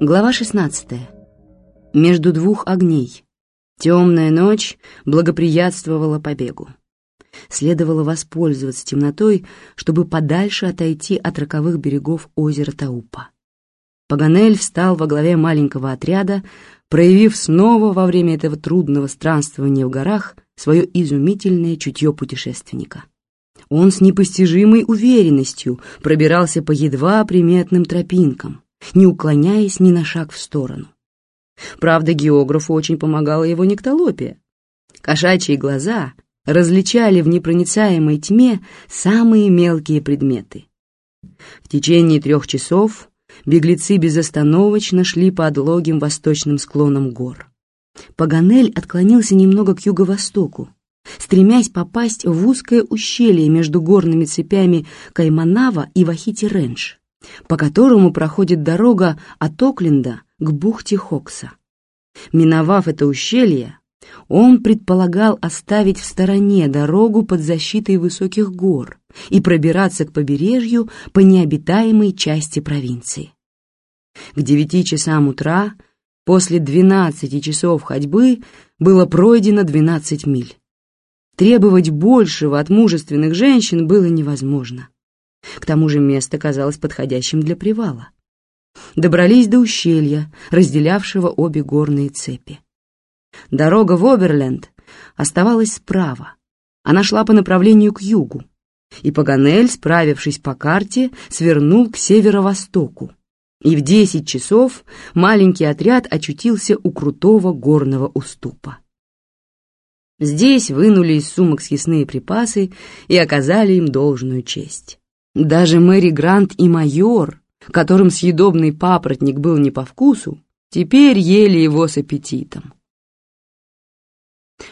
Глава 16. Между двух огней. Темная ночь благоприятствовала побегу. Следовало воспользоваться темнотой, чтобы подальше отойти от роковых берегов озера Таупа. Паганель встал во главе маленького отряда, проявив снова во время этого трудного странствования в горах свое изумительное чутье путешественника. Он с непостижимой уверенностью пробирался по едва приметным тропинкам, не уклоняясь ни на шаг в сторону. Правда, географу очень помогала его нектолопия. Кошачьи глаза различали в непроницаемой тьме самые мелкие предметы. В течение трех часов беглецы безостановочно шли по отлогим восточным склонам гор. Паганель отклонился немного к юго-востоку, стремясь попасть в узкое ущелье между горными цепями Кайманава и Вахити-Рендж по которому проходит дорога от Окленда к бухте Хокса. Миновав это ущелье, он предполагал оставить в стороне дорогу под защитой высоких гор и пробираться к побережью по необитаемой части провинции. К девяти часам утра, после двенадцати часов ходьбы, было пройдено двенадцать миль. Требовать большего от мужественных женщин было невозможно. К тому же место казалось подходящим для привала. Добрались до ущелья, разделявшего обе горные цепи. Дорога в Оберленд оставалась справа. Она шла по направлению к югу, и Паганель, справившись по карте, свернул к северо-востоку. И в десять часов маленький отряд очутился у крутого горного уступа. Здесь вынули из сумок съестные припасы и оказали им должную честь. Даже Мэри Грант и майор, которым съедобный папоротник был не по вкусу, теперь ели его с аппетитом.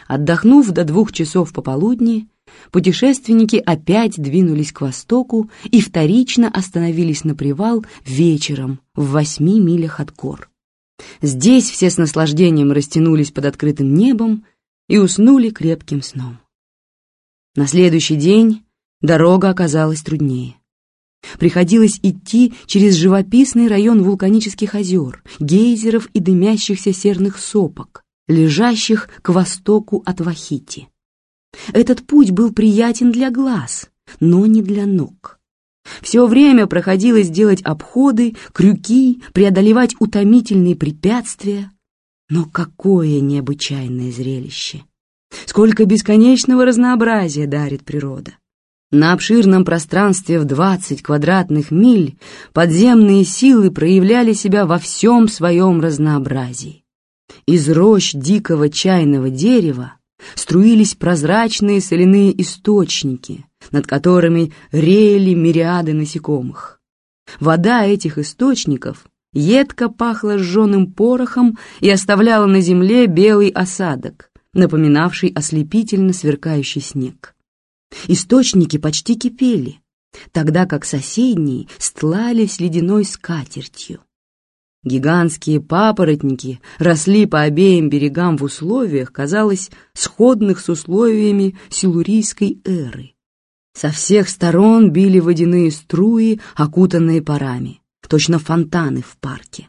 Отдохнув до двух часов пополудни, путешественники опять двинулись к востоку и вторично остановились на привал вечером в восьми милях от гор. Здесь все с наслаждением растянулись под открытым небом и уснули крепким сном. На следующий день Дорога оказалась труднее. Приходилось идти через живописный район вулканических озер, гейзеров и дымящихся серных сопок, лежащих к востоку от Вахити. Этот путь был приятен для глаз, но не для ног. Все время проходилось делать обходы, крюки, преодолевать утомительные препятствия. Но какое необычайное зрелище! Сколько бесконечного разнообразия дарит природа! На обширном пространстве в 20 квадратных миль подземные силы проявляли себя во всем своем разнообразии. Из рощ дикого чайного дерева струились прозрачные соляные источники, над которыми реяли мириады насекомых. Вода этих источников едко пахла сжженным порохом и оставляла на земле белый осадок, напоминавший ослепительно сверкающий снег. Источники почти кипели, тогда как соседние стлались ледяной скатертью. Гигантские папоротники росли по обеим берегам в условиях, казалось, сходных с условиями силурийской эры. Со всех сторон били водяные струи, окутанные парами, точно фонтаны в парке.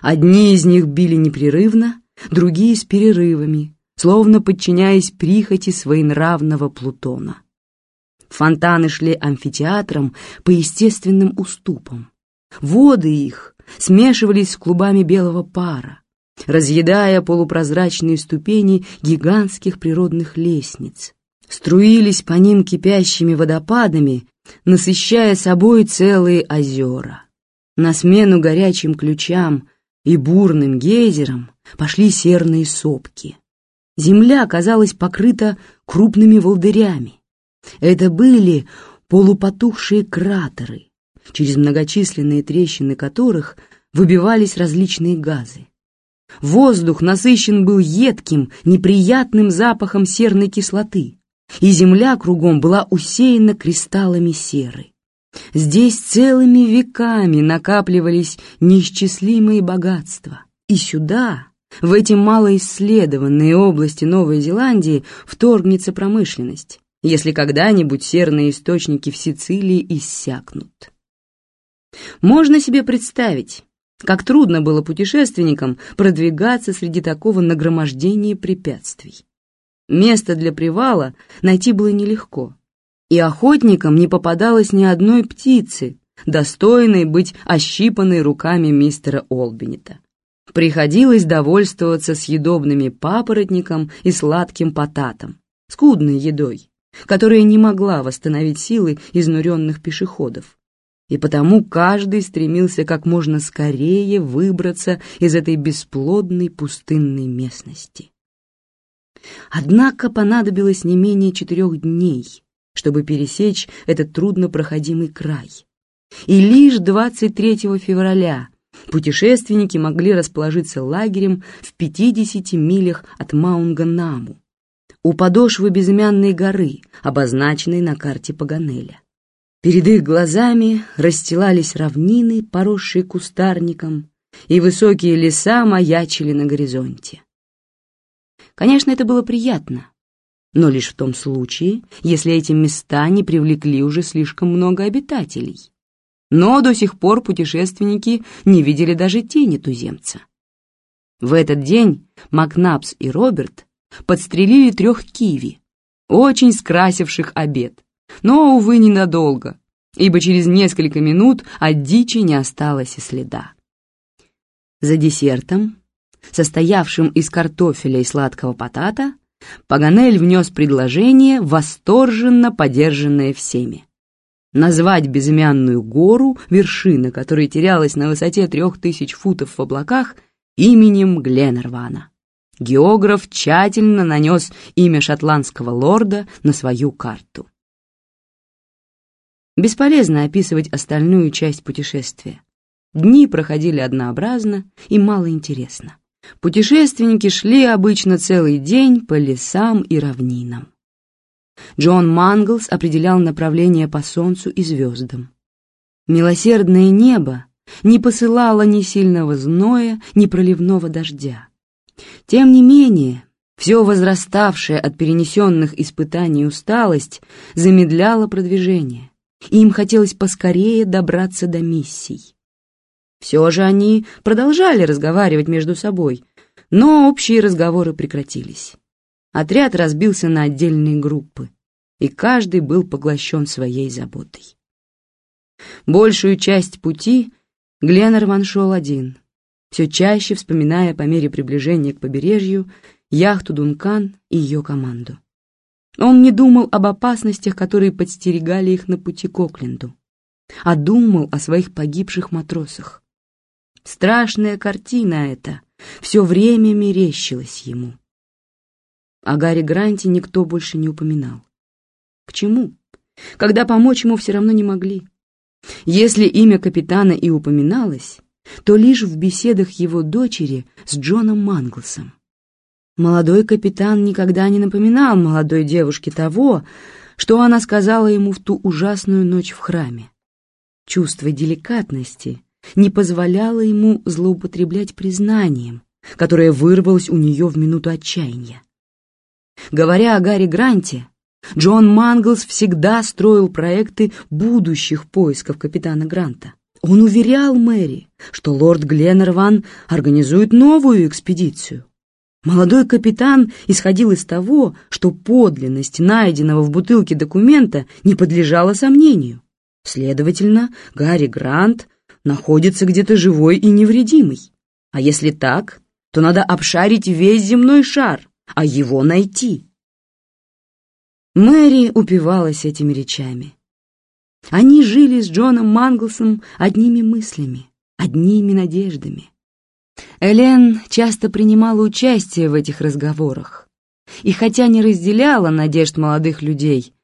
Одни из них били непрерывно, другие с перерывами, словно подчиняясь прихоти своенравного Плутона. Фонтаны шли амфитеатром по естественным уступам. Воды их смешивались с клубами белого пара, разъедая полупрозрачные ступени гигантских природных лестниц. Струились по ним кипящими водопадами, насыщая собой целые озера. На смену горячим ключам и бурным гейзерам пошли серные сопки. Земля оказалась покрыта крупными волдырями. Это были полупотухшие кратеры, через многочисленные трещины которых выбивались различные газы. Воздух насыщен был едким, неприятным запахом серной кислоты, и земля кругом была усеяна кристаллами серы. Здесь целыми веками накапливались неисчислимые богатства, и сюда в эти малоисследованные области Новой Зеландии вторгнется промышленность, если когда-нибудь серные источники в Сицилии иссякнут. Можно себе представить, Как трудно было путешественникам продвигаться среди такого нагромождения препятствий. Место для привала найти было нелегко, и охотникам не попадалось ни одной птицы, достойной быть ощипанной руками мистера Олбинета. Приходилось довольствоваться съедобными папоротником и сладким потатом, скудной едой, которая не могла восстановить силы изнуренных пешеходов и потому каждый стремился как можно скорее выбраться из этой бесплодной пустынной местности. Однако понадобилось не менее четырех дней, чтобы пересечь этот труднопроходимый край. И лишь 23 февраля путешественники могли расположиться лагерем в 50 милях от Маунганаму, у подошвы безымянной горы, обозначенной на карте Паганеля. Перед их глазами расстилались равнины, поросшие кустарником, и высокие леса маячили на горизонте. Конечно, это было приятно, но лишь в том случае, если эти места не привлекли уже слишком много обитателей. Но до сих пор путешественники не видели даже тени туземца. В этот день Макнапс и Роберт подстрелили трех киви, очень скрасивших обед, но, увы, ненадолго, ибо через несколько минут от дичи не осталось и следа. За десертом, состоявшим из картофеля и сладкого потата, Паганель внес предложение, восторженно поддержанное всеми. Назвать безымянную гору, вершина которой терялась на высоте трех тысяч футов в облаках, именем Гленнервана. Географ тщательно нанес имя шотландского лорда на свою карту. Бесполезно описывать остальную часть путешествия. Дни проходили однообразно и малоинтересно. Путешественники шли обычно целый день по лесам и равнинам. Джон Манглс определял направление по солнцу и звездам. Милосердное небо не посылало ни сильного зноя, ни проливного дождя. Тем не менее, все возраставшее от перенесенных испытаний усталость замедляло продвижение и им хотелось поскорее добраться до миссий. Все же они продолжали разговаривать между собой, но общие разговоры прекратились. Отряд разбился на отдельные группы, и каждый был поглощен своей заботой. Большую часть пути Гленнерван шел один, все чаще вспоминая по мере приближения к побережью яхту «Дункан» и ее команду. Он не думал об опасностях, которые подстерегали их на пути к Окленду, а думал о своих погибших матросах. Страшная картина эта все время мерещилась ему. О Гарри Гранте никто больше не упоминал. К чему? Когда помочь ему все равно не могли. Если имя капитана и упоминалось, то лишь в беседах его дочери с Джоном Манглсом. Молодой капитан никогда не напоминал молодой девушке того, что она сказала ему в ту ужасную ночь в храме. Чувство деликатности не позволяло ему злоупотреблять признанием, которое вырвалось у нее в минуту отчаяния. Говоря о Гарри Гранте, Джон Манглс всегда строил проекты будущих поисков капитана Гранта. Он уверял Мэри, что лорд Гленнерван организует новую экспедицию. Молодой капитан исходил из того, что подлинность найденного в бутылке документа не подлежала сомнению. Следовательно, Гарри Грант находится где-то живой и невредимый. А если так, то надо обшарить весь земной шар, а его найти. Мэри упивалась этими речами. Они жили с Джоном Манглсом одними мыслями, одними надеждами. Элен часто принимала участие в этих разговорах, и хотя не разделяла надежд молодых людей,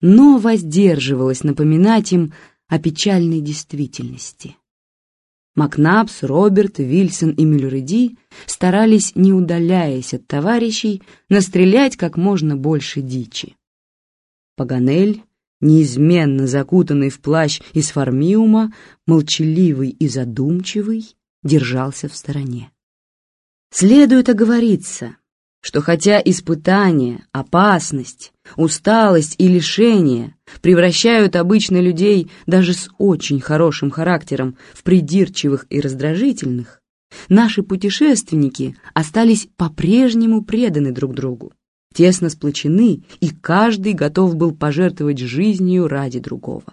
но воздерживалась напоминать им о печальной действительности. Макнапс, Роберт, Вильсон и Мюллериди старались, не удаляясь от товарищей, настрелять как можно больше дичи. Паганель, неизменно закутанный в плащ из формиума, молчаливый и задумчивый, держался в стороне. Следует оговориться, что хотя испытания, опасность, усталость и лишения превращают обычно людей даже с очень хорошим характером в придирчивых и раздражительных, наши путешественники остались по-прежнему преданы друг другу, тесно сплочены, и каждый готов был пожертвовать жизнью ради другого.